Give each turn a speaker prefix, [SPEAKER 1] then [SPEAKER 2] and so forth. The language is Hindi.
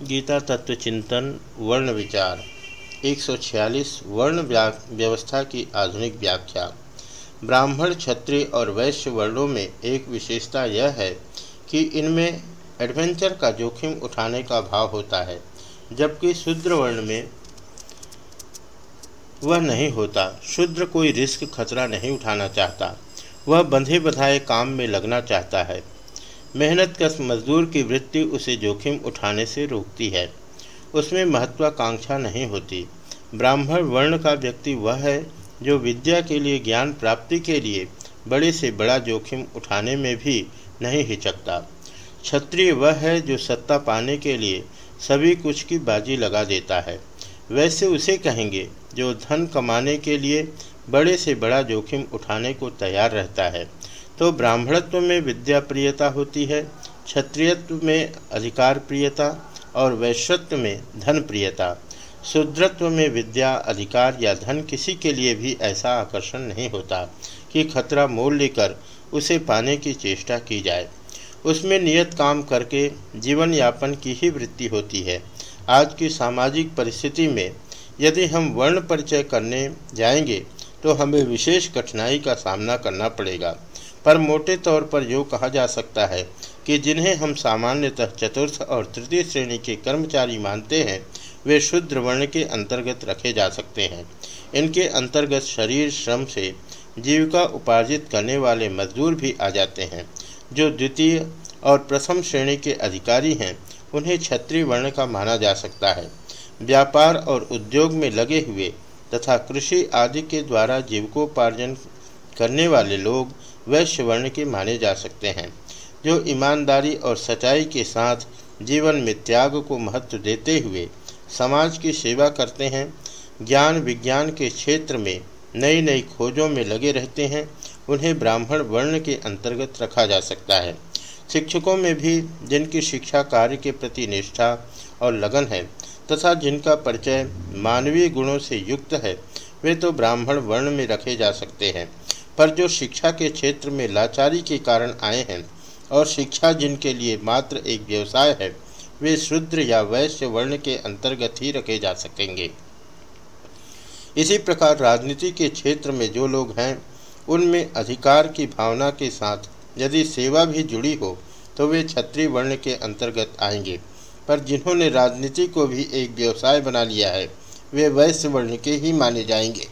[SPEAKER 1] गीता तत्व चिंतन, वर्ण विचार। 146 वर्ण व्यवस्था की आधुनिक व्याख्या। ब्राह्मण, क्षत्रिय और वैश्य वर्णों में एक विशेषता यह है कि इनमें एडवेंचर का जोखिम उठाने का भाव होता है, जबकि शूद्र वर्ण में वह नहीं होता। शूद्र कोई रिस्क खतरा नहीं उठाना चाहता। वह बंधे बधाए काम में लगना चाहता है। मेहनत कश मजदूर की वृत्ति उसे जोखिम उठाने से रोकती है। उसमें महत्वाकांक्षा नहीं होती। ब्राह्मण वर्ण का व्यक्ति वह है जो विद्या के लिए ज्ञान प्राप्ति के लिए बड़े से बड़ा जोखिम उठाने में भी नहीं हिचकता। क्षत्रिय वह है जो सत्ता पाने के लिए सभी कुछ की बाजी लगा देता है। वैसे उसे कहेंगे जो धन कमाने के लिए बड़े से बड़ा जोखिम उठाने को तैयार रहता है। तो ब्राह्मणत्व में विद्या प्रियता होती है, क्षत्रियत्व में अधिकार प्रियता और वैश्यत्व में धन प्रियता शूद्रत्व में विद्या, अधिकार या धन किसी के लिए भी ऐसा आकर्षण नहीं होता कि खतरा मोल लेकर उसे पाने की चेष्टा की जाए। उसमें नियत काम करके जीवन यापन की ही वृत्ति होती है। आज की सामाजिक परिस्थिति में यदि हम वर्ण परिचय करने जाएँगे तो हमें विशेष कठिनाई का सामना करना पड़ेगा। पर मोटे तौर पर यो कहा जा सकता है कि जिन्हें हम सामान्यतः चतुर्थ और तृतीय श्रेणी के कर्मचारी मानते हैं, वे शुद्र वर्ण के अंतर्गत रखे जा सकते हैं। इनके अंतर्गत शरीर, श्रम से जीविका उपार्जित करने वाले मजदूर भी आ जाते हैं, जो द्वितीय और प्रथम श्रेणी के अधिकारी हैं, उन्हें क्षत्रिय वर्ण का माना जा सकता है। व्यापार और उद्योग में लगे हुए तथा कृषि आदि के द्वारा जीविकोपार्जन करने वाले लोग वैश्य वर्ण के माने जा सकते हैं, जो ईमानदारी और सच्चाई के साथ जीवन में त्याग को महत्व देते हुए समाज की सेवा करते हैं, ज्ञान विज्ञान के क्षेत्र में नई नई खोजों में लगे रहते हैं, उन्हें ब्राह्मण वर्ण के अंतर्गत रखा जा सकता है। शिक्षकों में भी जिनकी शिक्षा कार्य के प्रति निष्ठा और लगन है, तथा जिनका परिचय मानवीय गुणों से युक्त है, वे तो ब्राह्मण वर्ण में रखे जा सकते हैं। पर जो शिक्षा के क्षेत्र में लाचारी के कारण आए हैं और शिक्षा जिनके लिए मात्र एक व्यवसाय है, वे शुद्र या वैश्य वर्ण के अंतर्गत ही रखे जा सकेंगे। इसी प्रकार राजनीति के क्षेत्र में जो लोग हैं, उनमें अधिकार की भावना के साथ यदि सेवा भी जुड़ी हो तो वे क्षत्रिय वर्ण के अंतर्गत आएँगे। पर जिन्होंने राजनीति को भी एक व्यवसाय बना लिया है, वे वैश्य वर्ण के ही माने जाएँगे।